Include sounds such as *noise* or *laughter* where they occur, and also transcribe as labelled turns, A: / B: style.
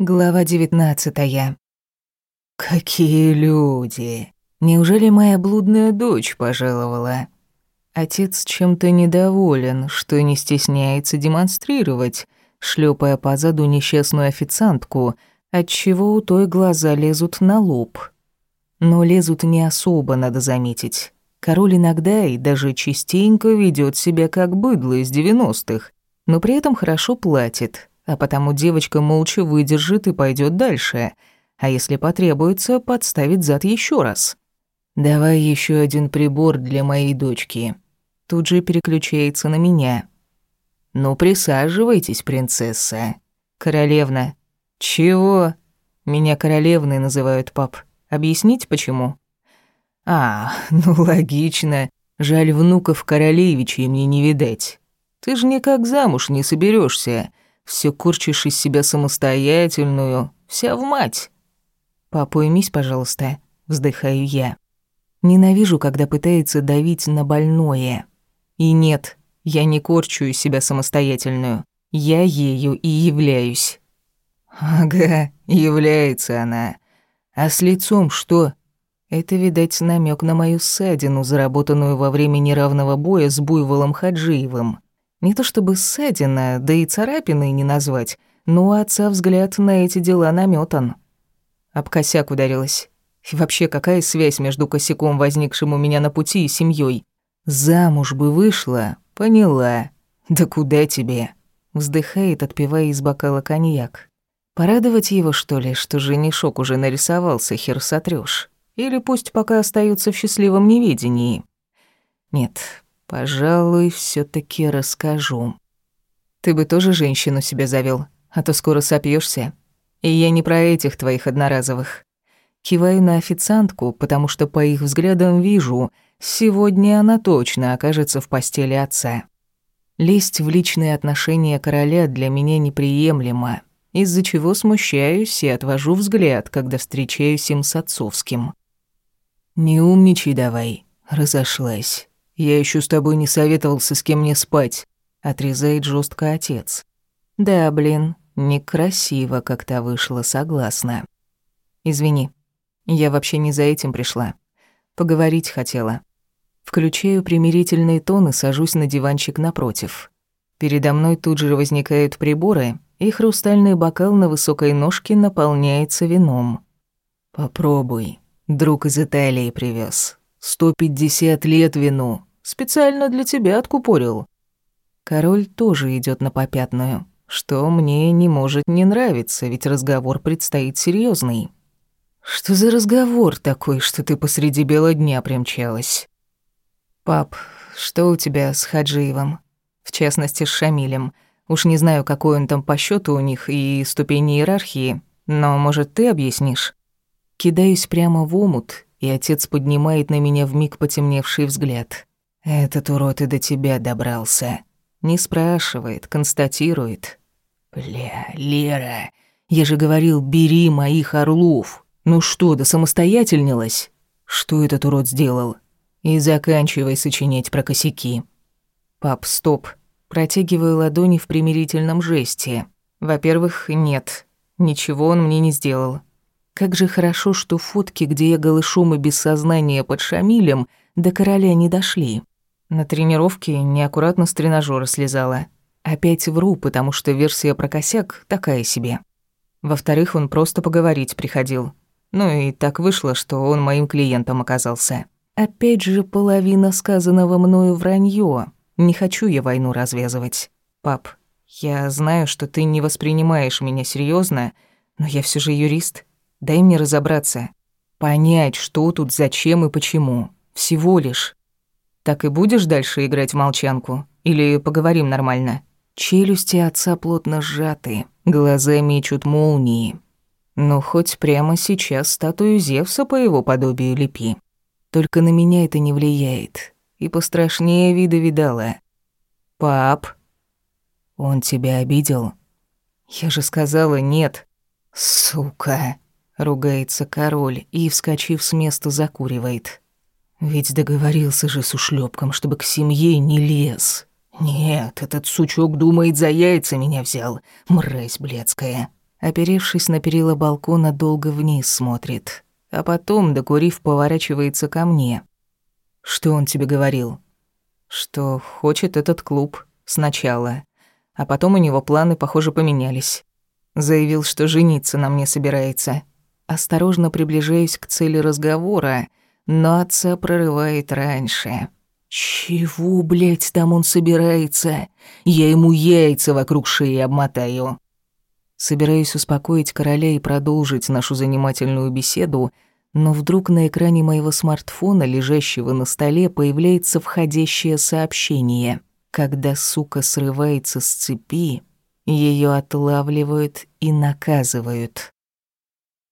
A: Глава девятнадцатая.
B: «Какие люди! Неужели моя блудная дочь пожаловала?» Отец чем-то недоволен, что не стесняется демонстрировать, шлепая по заду несчастную официантку, отчего у той глаза лезут на лоб. Но лезут не особо, надо заметить. Король иногда и даже частенько ведет себя как быдло из девяностых, но при этом хорошо платит, а потому девочка молча выдержит и пойдет дальше, а если потребуется, подставит зад еще раз. «Давай еще один прибор для моей дочки». Тут же переключается на меня. «Ну, присаживайтесь, принцесса». «Королевна». «Чего?» «Меня королевной называют, пап. Объяснить, почему?» «А, *laughs* ну логично. Жаль, внуков королевичей мне не видать. Ты ж никак замуж не соберешься все корчишь из себя самостоятельную, вся в мать. Уймись, пожалуйста, вздыхаю я. Ненавижу, когда пытается давить на больное. И нет, я не корчу из себя самостоятельную. Я ею и являюсь. Ага, является она. А с лицом что? Это, видать, намек на мою ссадину, заработанную во время неравного боя с буйволом Хаджиевым. Не то чтобы ссадина, да и царапины не назвать, но у отца взгляд на эти дела наметан. Об косяк ударилась. И вообще, какая связь между косяком, возникшим у меня на пути, и семьей? Замуж бы вышла, поняла. Да куда тебе? Вздыхает, отпивая из бокала коньяк. Порадовать его, что ли, что женишок уже нарисовался, хер сотрёшь? Или пусть пока остаются в счастливом неведении? Нет, Пожалуй, все таки расскажу. Ты бы тоже женщину себе завел, а то скоро сопьешься. И я не про этих твоих одноразовых. Киваю на официантку, потому что по их взглядам вижу, сегодня она точно окажется в постели отца. Лезть в личные отношения короля для меня неприемлемо, из-за чего смущаюсь и отвожу взгляд, когда встречаюсь им с отцовским. «Не умничай давай», разошлась. «Я еще с тобой не советовался, с кем мне спать», — отрезает жестко отец. «Да, блин, некрасиво как-то вышло, согласна. Извини, я вообще не за этим пришла. Поговорить хотела. Включаю примирительный тон и сажусь на диванчик напротив. Передо мной тут же возникают приборы, и хрустальный бокал на высокой ножке наполняется вином. «Попробуй. Друг из Италии привез. Сто пятьдесят лет вину. Специально для тебя откупорил». Король тоже идет на попятную, что мне не может не нравиться, ведь разговор предстоит серьезный. «Что за разговор такой, что ты посреди бела дня примчалась?» «Пап, что у тебя с Хаджиевым? В частности, с Шамилем. Уж не знаю, какой он там по счету у них и ступени иерархии, но, может, ты объяснишь?» Кидаюсь прямо в омут, и отец поднимает на меня вмиг потемневший взгляд. Этот урод и до тебя добрался. Не спрашивает, констатирует. Бля, Лера, я же говорил, бери моих орлов. Ну что, да самостоятельнилась? Что этот урод сделал? И заканчивай сочинять про косяки. Пап, стоп. Протягиваю ладони в примирительном жесте. Во-первых, нет. Ничего он мне не сделал. Как же хорошо, что фотки, где я голышом и без сознания под Шамилем, до короля не дошли. На тренировке неаккуратно с тренажера слезала. Опять вру, потому что версия про косяк такая себе. Во-вторых, он просто поговорить приходил. Ну и так вышло, что он моим клиентом оказался. Опять же половина сказанного мною вранье. Не хочу я войну развязывать. Пап, я знаю, что ты не воспринимаешь меня серьезно, но я все же юрист. Дай мне разобраться. Понять, что тут, зачем и почему. Всего лишь. Так и будешь дальше играть в молчанку? Или поговорим нормально?» Челюсти отца плотно сжаты, глаза мечут молнии. Ну, хоть прямо сейчас статую Зевса по его подобию лепи. Только на меня это не влияет. И пострашнее вида видала. «Пап, он тебя обидел?» «Я же сказала нет». «Сука!» — ругается король и, вскочив с места, закуривает. Ведь договорился же с ушлепком, чтобы к семье не лез. Нет, этот сучок думает, за яйца меня взял. Мразь блядская. Оперевшись на перила балкона, долго вниз смотрит. А потом, докурив, поворачивается ко мне. «Что он тебе говорил?» «Что хочет этот клуб. Сначала. А потом у него планы, похоже, поменялись. Заявил, что жениться на мне собирается. Осторожно приближаюсь к цели разговора, но отца прорывает раньше. «Чего, блядь, там он собирается? Я ему яйца вокруг шеи обмотаю». Собираюсь успокоить короля и продолжить нашу занимательную беседу, но вдруг на экране моего смартфона, лежащего на столе, появляется входящее сообщение. Когда сука срывается с цепи, ее отлавливают и наказывают.